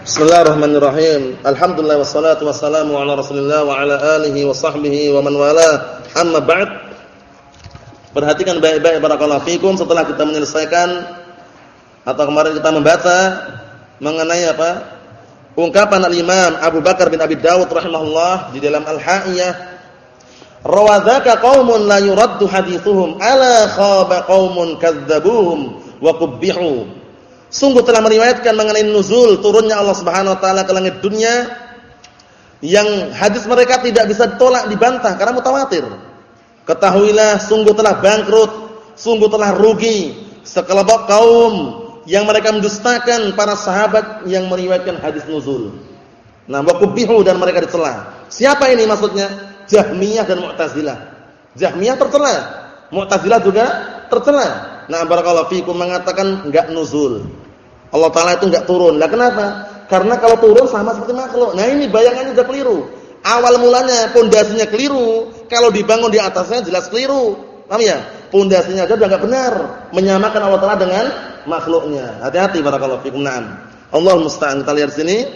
Bismillahirrahmanirrahim. Alhamdulillah wassalatu wassalamu ala Rasulillah wa ala alihi wa sahbihi wa man wala. Amma ba'd. Perhatikan baik-baik barakallahu fikum setelah kita menyelesaikan atau kemarin kita membaca mengenai apa? Ungkapan al-Imam Abu Bakar bin Abi Dawud rahimahullah di dalam Al-Ha'iyah Rawadzaka qaumun la yuraddu hadithuhum ala khaba qaumun kadzabuhum wa qubbihu Sungguh telah meriwayatkan mengenai nuzul turunnya Allah Subhanahu wa taala ke langit dunia yang hadis mereka tidak bisa ditolak dibantah karena mutawatir. Ketahuilah sungguh telah bangkrut, sungguh telah rugi sekelompok kaum yang mereka mendustakan para sahabat yang meriwayatkan hadis nuzul. Nah, wa kubihu dan mereka dicela. Siapa ini maksudnya? Jahmiyah dan Mu'tazilah. Jahmiyah tercela, Mu'tazilah juga tercela. Nah, barakallahu fikum mengatakan enggak nuzul. Allah Taala itu enggak turun. Lah kenapa? Karena kalau turun sama seperti makhluk. Nah ini bayangannya sudah keliru. Awal mulanya pondasinya keliru, kalau dibangun di atasnya jelas keliru. Paham ya? Pondasinya aja sudah enggak benar, menyamakan Allah Taala dengan makhluknya. Hati-hati barakallahu fikum. Naam. Allah musta'an. Kita lihat sini.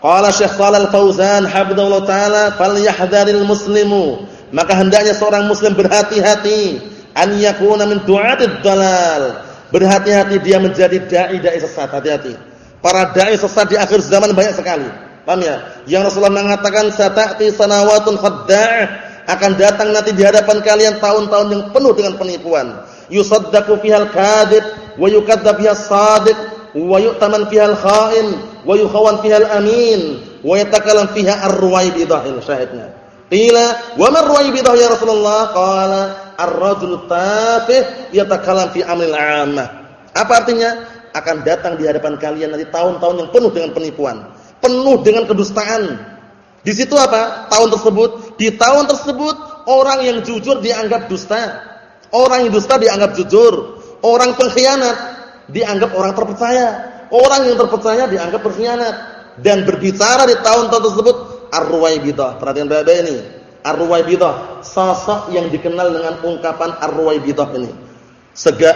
Qala Syekh Shalal Fauzan hafizallahu taala falyahdharil muslimu maka hendaknya seorang muslim berhati-hati an yakuna min du'atid dalal Berhati-hati dia menjadi dai-dai sesat, hati-hati. Para dai sesat di akhir zaman banyak sekali. Paham ya? Yang Rasulullah mengatakan sata'ti sanawatun khadda'ah akan datang nanti di hadapan kalian tahun-tahun yang penuh dengan penipuan. Yusaddaqu fihal kadhib wa yukadzdzab biha shadiq wa yu'taman fihal kha'in wa yukhawan fihal amin wa yatakallam fiha ar-ruwaibidah syahidnya. Qila wa man ruwaibidah ya Rasulullah? Qala ar-rajul tafih yatakallam fi amril 'ammah. Apa artinya? Akan datang di hadapan kalian nanti tahun-tahun yang penuh dengan penipuan, penuh dengan kedustaan. Di situ apa? Tahun tersebut, di tahun tersebut orang yang jujur dianggap dusta. Orang yang dusta dianggap jujur. Orang pengkhianat dianggap orang terpercaya. Orang yang terpercaya dianggap berkhianat. Dan berbicara di tahun-tahun tersebut ar-ruwaibidah. Perhatikan baik-baik ini Ar-Ruwaibidah, sosok yang dikenal dengan ungkapan Ar-Ruwaibidah ini.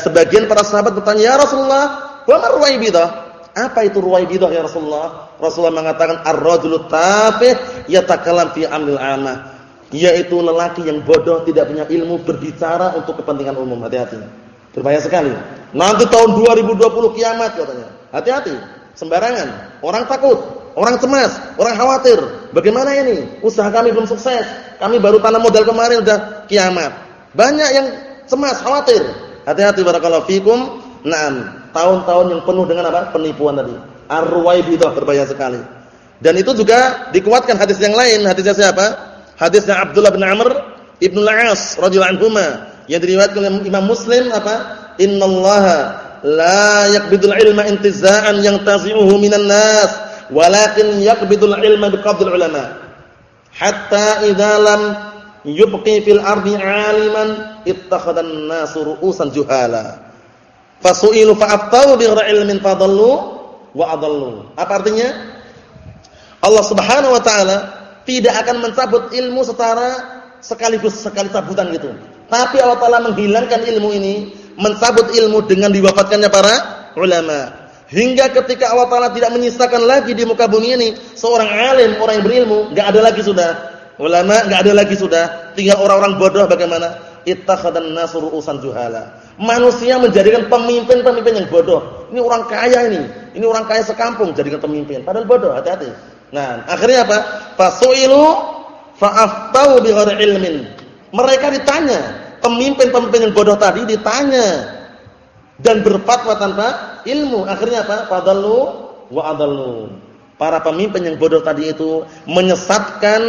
Sebagian para sahabat bertanya, "Ya Rasulullah, wa Ar-Ruwaibidah?" Apa itu Ruwaibidah ya Rasulullah? Rasulullah mengatakan ar-rajulu tafih yatakallam fi amril amah. Yaitu lelaki yang bodoh tidak punya ilmu berbicara untuk kepentingan umum. Hati-hati. Berbahaya sekali. Nanti tahun 2020 kiamat katanya. Hati-hati. Sembarangan. Orang takut, orang cemas, orang khawatir. Bagaimana ini? Usaha kami belum sukses. Kami baru tanam modal kemarin sudah kiamat. Banyak yang cemas, khawatir. Hati-hati barakallahu fikum. Naam, tahun-tahun yang penuh dengan apa? Penipuan tadi. Ar-ruwaibidah berbahaya sekali. Dan itu juga dikuatkan hadis yang lain. Hadisnya siapa? Hadisnya Abdullah bin Amr Ibnu Al-As radhiyallahu anhuma yang diriwayatkan oleh Imam Muslim apa? Innallaha la yaqbidul ilma intiza'an yang tazi'uhu minan nas, walakin yaqbidul ilma biqabdil ulama. Hatta idza lam yubqi fil ardi 'aliman ittakhadhan nasu ru'usan juhala. Fasu'ilu fa'aftau bi ilmin fadallu wa adallu. Apa artinya? Allah Subhanahu wa taala tidak akan mencabut ilmu secara sekaligus sekali cabutan gitu. Tapi Allah taala menghilangkan ilmu ini mencabut ilmu dengan diwafatkannya para ulama Hingga ketika Allah Taala tidak menyisakan lagi di muka bumi ini seorang alim, orang yang berilmu, enggak ada lagi sudah. Ulama enggak ada lagi sudah. Tinggal orang-orang bodoh bagaimana? Ittakhadan nasu ru'usan juhala. Manusia menjadikan pemimpin-pemimpin yang bodoh. Ini orang kaya ini. Ini orang kaya sekampung jadikan pemimpin. Padahal bodoh, hati-hati. Nah, akhirnya apa? Fasu'ilu fa'aftau bighairi ilmin. Mereka ditanya, pemimpin-pemimpin yang bodoh tadi ditanya dan berfatwa tanpa ilmu. Akhirnya apa? Fadallu wa adallu. Para pemimpin yang bodoh tadi itu menyesatkan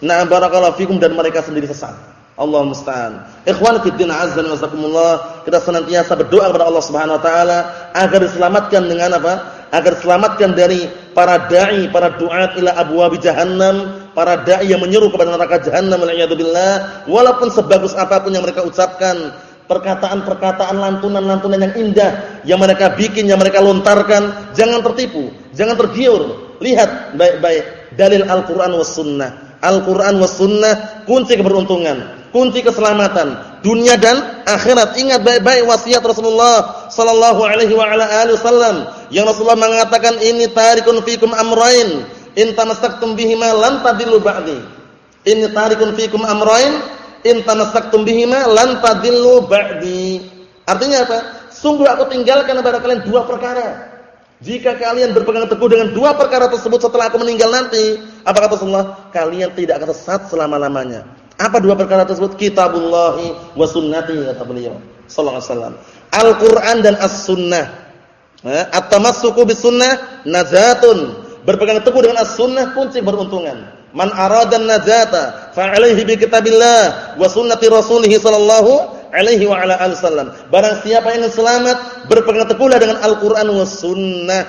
na barakallahu fikum dan mereka sendiri sesat. Allah musta'an. Ikhwan fi din azza wa jazakumullah, kita senantiasa berdoa kepada Allah Subhanahu wa taala agar diselamatkan dengan apa? Agar diselamatkan dari para dai, para duat ila abwabi jahannam, para dai yang menyeru kepada neraka jahannam wal billah, walaupun sebagus apa pun yang mereka ucapkan, perkataan-perkataan lantunan-lantunan yang indah yang mereka bikin, yang mereka lontarkan, jangan tertipu, jangan tergiur. Lihat baik-baik dalil Al-Qur'an was sunnah. Al-Qur'an was sunnah kunci keberuntungan, kunci keselamatan, dunia dan akhirat. Ingat baik-baik wasiat Rasulullah sallallahu alaihi wa ala alihi wasallam yang Rasulullah mengatakan ini tarikun fikum amrain in tamassaktum bihima lan tadillu ba'di. Ini tarikun fikum amrain in tamassaktum bihima lan tadillu ba'di. Artinya apa? Sungguh aku tinggalkan kepada kalian dua perkara. Jika kalian berpegang teguh dengan dua perkara tersebut setelah aku meninggal nanti, apa kata Rasulullah? Kalian tidak akan sesat selama-lamanya. Apa dua perkara tersebut? Kitabullahi wa sunnati kata beliau sallallahu alaihi wasallam. Al-Qur'an dan As-Sunnah. At-tamassuku bis-sunnah. Berpegang teguh dengan As-Sunnah kunci beruntungan. Man arada an-najata fa 'alaihi bi kitabillah wa sunnati rasulih sallallahu alaihi wa ala alihi wasallam. Barang siapa yang selamat, berpegang teguhlah dengan Al-Qur'an was sunnah.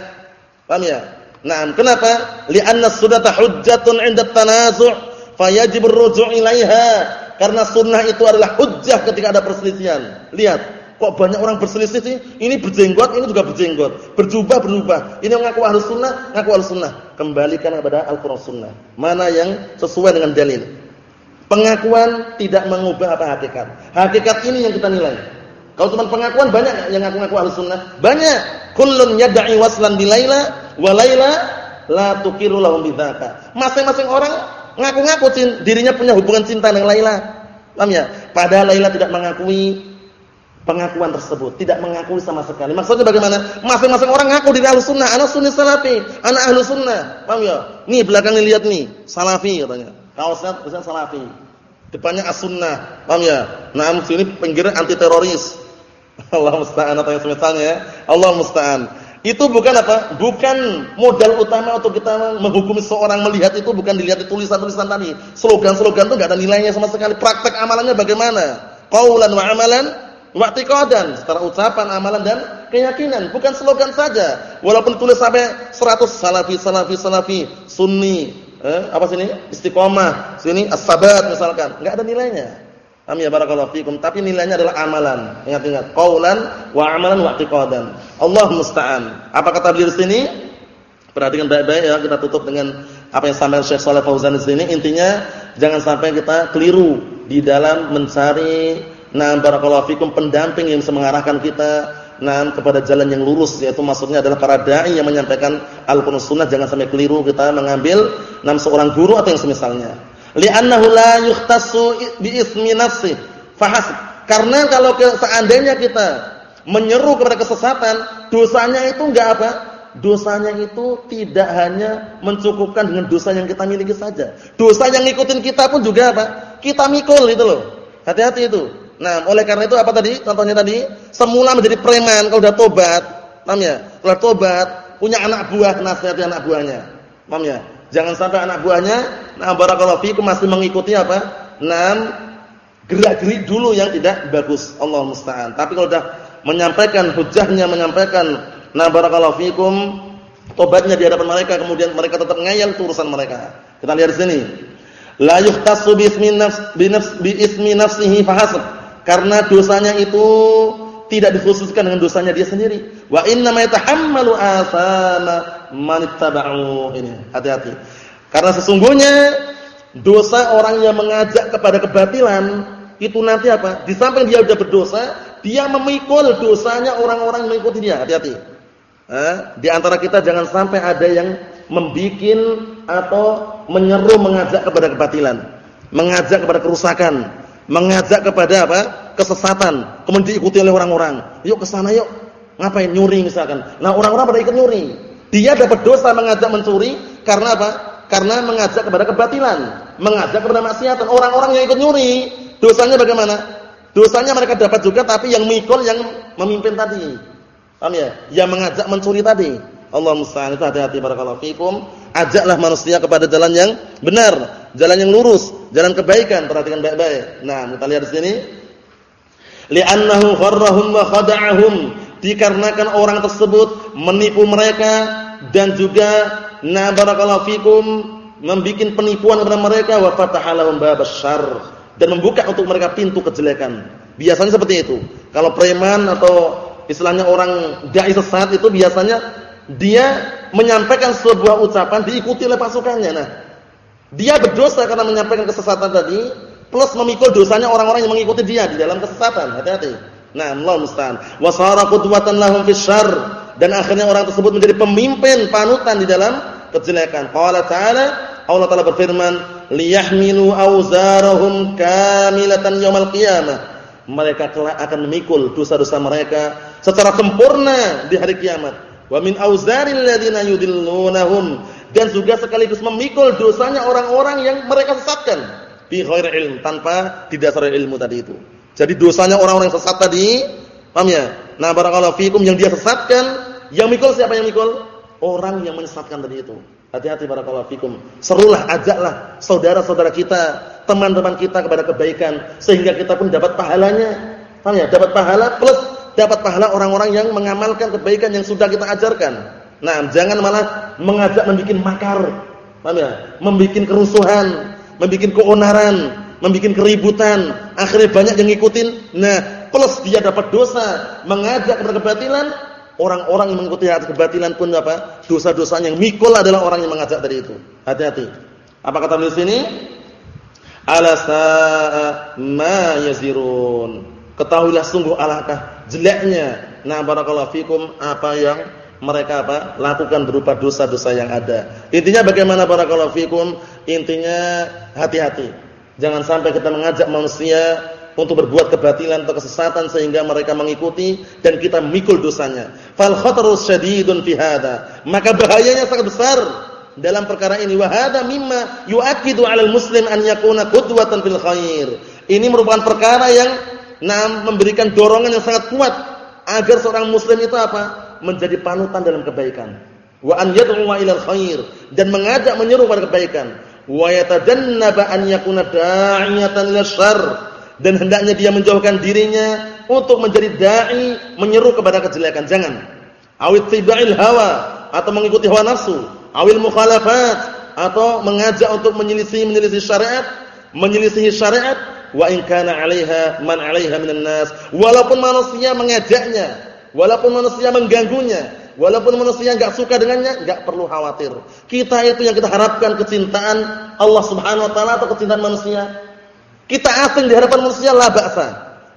Paham ya? Naam, kenapa? Li'anna sunnata hujjatun 'inda tanazu' fayajib ar-ruju' ilaiha. Karena sunnah itu adalah hujjah ketika ada perselisihan. Lihat, kok banyak orang berselisih sih? Ini berjenggot, ini juga berjenggot. Berjubah, berubah. Ini yang ngaku ahlus sunnah, ngaku ahlus sunnah. Kembalikan kepada Al-Qur'an sunnah. Mana yang sesuai dengan dalil. Pengakuan tidak mengubah apa hakikat. Hakikat ini yang kita nilai. Kalau cuma pengakuan banyak yang ngaku-ngaku ahli sunnah. Banyak. Kullun yad'i waslan bilaila wa laila la tuqiru lahum bidzaka. Masing-masing orang ngaku-ngaku dirinya punya hubungan cinta dengan Laila. Paham ya? Padahal Laila tidak mengakui pengakuan tersebut, tidak mengakui sama sekali. Maksudnya bagaimana? Masing-masing orang ngaku diri ahli sunnah, anak sunni salafi, anak ahli sunnah. Paham ya? Nih belakang lihat nih, salafi katanya. Kaosnya tulisan salafi. Depannya as-sunnah. Paham ya? Nah, sini pinggirnya anti teroris. Allah musta'an atau yang semisalnya ya. Allah musta'an. Itu bukan apa? Bukan modal utama untuk kita menghukumi seorang melihat itu bukan dilihat di tulisan-tulisan tadi. Slogan-slogan itu enggak ada nilainya sama sekali. Praktek amalannya bagaimana? Qaulan wa amalan wa i'tiqadan. Secara ucapan, amalan dan keyakinan, bukan slogan saja. Walaupun tulis sampai 100 salafi salafi salafi, sunni, eh, apa sini? Istiqomah, sini as-sabat misalkan. Enggak ada nilainya. Amin ya barakallahu fikum, tapi nilainya adalah amalan. Ingat-ingat, qaulan wa amalan wa i'tiqadan. Allah musta'an. Apa kata beliau di sini? Perhatikan baik-baik ya, kita tutup dengan apa yang sampai Syekh Shalih Fauzan di sini. Intinya jangan sampai kita keliru di dalam mencari nah barakallahu fikum pendamping yang bisa mengarahkan kita nah kepada jalan yang lurus yaitu maksudnya adalah para dai yang menyampaikan Al-Qur'an Sunnah. Jangan sampai keliru kita mengambil nam seorang guru atau yang semisalnya. Li'annahu la yukhtassu bi ismi nafsi fahasib karena kalau seandainya kita menyeru kepada kesesatan dosanya itu enggak apa? Dosanya itu tidak hanya mencukupkan dengan dosa yang kita miliki saja. Dosa yang ngikutin kita pun juga apa? Kita mikul itu loh. Hati-hati itu Nah, oleh karena itu apa tadi? Contohnya tadi, semula menjadi preman kalau sudah tobat, paham ya? Kalau tobat, punya anak buah, nasihati anak buahnya. Paham ya? Jangan sampai anak buahnya nah barakallahu fikum masih mengikuti apa? Nah, gerak-gerik dulu yang tidak bagus. Allah musta'an. Tapi kalau sudah menyampaikan hujahnya, menyampaikan nah barakallahu fikum tobatnya di hadapan mereka, kemudian mereka tetap ngayal urusan mereka. Kita lihat di sini. La yuhtassu bi ismi nafs bi nafs bi ismi nafsihi fahasab karena dosanya itu tidak dikhususkan dengan dosanya dia sendiri. Wa inna ma yatahammalu asama man ittaba'u. Ini, hati-hati. Karena sesungguhnya dosa orang yang mengajak kepada kebatilan itu nanti apa? Di samping dia sudah berdosa, dia memikul dosanya orang-orang mengikuti dia. Hati-hati. Eh, di antara kita jangan sampai ada yang membikin atau menyeru mengajak kepada kebatilan, mengajak kepada kerusakan, mengajak kepada apa? kesesatan, kemudian diikuti oleh orang-orang. Yuk ke sana yuk. Ngapain? Nyuri misalkan. Nah, orang-orang pada ikut nyuri. Dia dapat dosa mengajak mencuri karena apa? Karena mengajak kepada kebatilan, mengajak kepada maksiatan. Orang-orang yang ikut nyuri, dosanya bagaimana? Dosanya mereka dapat juga tapi yang mikul yang memimpin tadi. Paham ya? Yang mengajak mencuri tadi. Allah musta'an itu hati-hati barakallahu fikum. Ajaklah manusia kepada jalan yang benar, jalan yang lurus, jalan kebaikan. Perhatikan baik-baik. Nah, kita lihat di sini. Li'annahu gharrahum wa khada'ahum. Dikarenakan orang tersebut menipu mereka dan juga na barakallahu fikum membikin penipuan kepada mereka wa fataha lahum babasyarr dan membuka untuk mereka pintu kejelekan. Biasanya seperti itu. Kalau preman atau istilahnya orang dai sesat itu biasanya dia menyampaikan sebuah ucapan diikuti oleh pasukannya. Nah, dia berdosa karena menyampaikan kesesatan tadi, plus memikul dosanya orang-orang yang mengikuti dia di dalam kesesatan. Hati-hati. Nah, Allah musta'an. Wa sara qudwatan lahum fisyarr dan akhirnya orang tersebut menjadi pemimpin panutan di dalam kejelekan. Qala ta'ala Allah Ta'ala berfirman, "Liyahmilu awzarahum kamilatan yaumil qiyamah." Mereka kelak akan memikul dosa-dosa mereka secara sempurna di hari kiamat. Wa min awzaril ladzina yudillunahum dan juga sekaligus memikul dosanya orang-orang yang mereka sesatkan bi ghairi ilm tanpa didasari ilmu tadi itu. Jadi dosanya orang-orang sesat tadi, paham ya? Nah, barakallahu fikum yang dia sesatkan, yang mikul siapa yang mikul? Orang yang menyesatkan tadi itu. Hati-hati barakallahu fikum. Serulah, ajaklah saudara-saudara kita, teman-teman kita kepada kebaikan sehingga kita pun dapat pahalanya. Paham ya? Dapat pahala plus dapat pahala orang-orang yang mengamalkan kebaikan yang sudah kita ajarkan. Nah, jangan malah mengajak membuat makar. Paham ya? Membuat kerusuhan, membuat keonaran, membuat keributan, akhirnya banyak yang ngikutin. Nah, plus dia dapat dosa, mengajak kepada kebatilan, orang-orang yang mengikuti kebatilan pun apa? Dosa-dosanya yang mikul adalah orang yang mengajak dari itu. Hati-hati. Apa kata beliau sini? Ala sa'a ma yazirun. Ketahuilah sungguh alangkah jeleknya. Nah, barakallahu fikum apa yang mereka apa? lakukan berupa dosa-dosa yang ada. Intinya bagaimana barakallahu fikum? Intinya hati-hati. Jangan sampai kita mengajak manusia untuk berbuat kebatilan atau kesesatan sehingga mereka mengikuti dan kita mikul dosanya. Fal khataru syadidun fi hada. Maka bahayanya sangat besar dalam perkara ini wa hada mimma yu'akkidu 'alal muslim an yakuna qudwatan fil khair. Ini merupakan perkara yang memberikan dorongan yang sangat kuat agar seorang muslim itu apa? Menjadi panutan dalam kebaikan. Wa an yad'u ilal khair dan mengajak menyeru pada kebaikan. Wa yatadannaba an yakuna da'iyatan ila syarr dan hendaknya dia menjauhkan dirinya untuk menjadi dai menyeru kepada kejelekan. Jangan. Awit tibail hawa atau mengikuti hawa nafsu, awil mukhalafat atau mengajak untuk menyelisih menyelisih syariat, menyelisih syariat wa in kana 'alaiha man 'alaiha minan nas. Walaupun manusia mengajaknya, Walaupun manusia mengganggunya, walaupun manusia enggak suka dengannya, enggak perlu khawatir. Kita itu yang kita harapkan kecintaan Allah Subhanahu wa taala atau kecintaan manusia. Kita asing di hadapan manusia la ba'sa.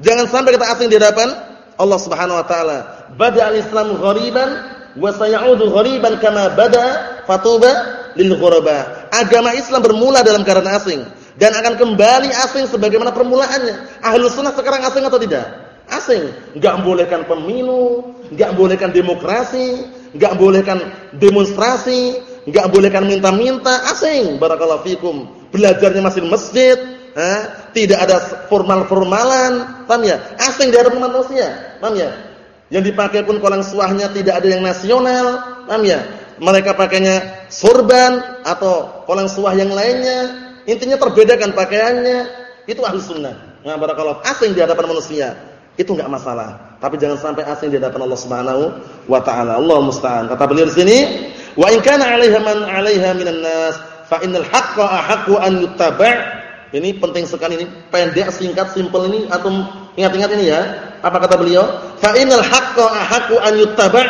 Jangan sampai kita asing di hadapan Allah Subhanahu wa taala. Bada al-Islam ghariban wa sayaudu ghariban kama bada fatuba lil ghuraba. Agama Islam bermula dalam keadaan asing dan akan kembali asing sebagaimana permulaannya. Ahlus sunnah sekarang asing atau tidak? Asing. Enggak bolehkan pemilu, enggak bolehkan demokrasi, enggak bolehkan demonstrasi, enggak bolehkan minta-minta, asing. Barakallahu fikum. Belajarnya masih masjid, ha? tidak ada formal-formalan, paham ya? Asing di hadapan manusia, paham ya? Yang dipakai pun kolang suahnya tidak ada yang nasional, paham ya? Mereka pakainya sorban atau kolang suah yang lainnya. Intinya terbedakan pakaiannya. Itu ahli sunnah. Nah, barakallahu asing di hadapan manusia itu enggak masalah. Tapi jangan sampai asing di hadapan Allah Subhanahu wa taala. Allah musta'an. Kata beliau di sini, "Wa in kana 'alaiha man 'alaiha minan nas, fa innal haqqa ahaqqu an yuttaba'." Ini penting sekali ini, pendek, singkat, simpel ini atau ingat-ingat ini ya. Apa kata beliau? "Fa innal haqqa ahaqqu an yuttaba'."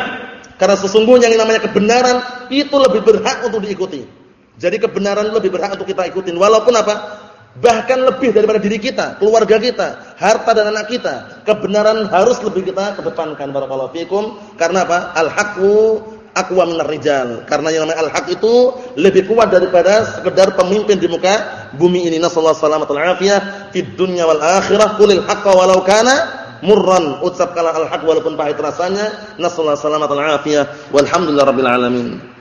Karena sesungguhnya yang namanya kebenaran itu lebih berhak untuk diikuti. Jadi kebenaran lebih berhak untuk kita ikutin walaupun apa? Bahkan lebih daripada diri kita, keluarga kita, harta dan anak kita. Kebenaran harus lebih kita kedepankan barakallahu fikum. Karena apa? Al-haqqu aqwa minar rijal. Karena yang namanya al-haq itu lebih kuat daripada sekedar pemimpin di muka bumi ini. Nasallahu salamatal afiyah fid dunya wal akhirah. Qulil haqqa walau kana murran. Ucapkanlah al-haq walaupun pahit rasanya. Nasallahu salamatal afiyah. Walhamdulillahirabbil alamin.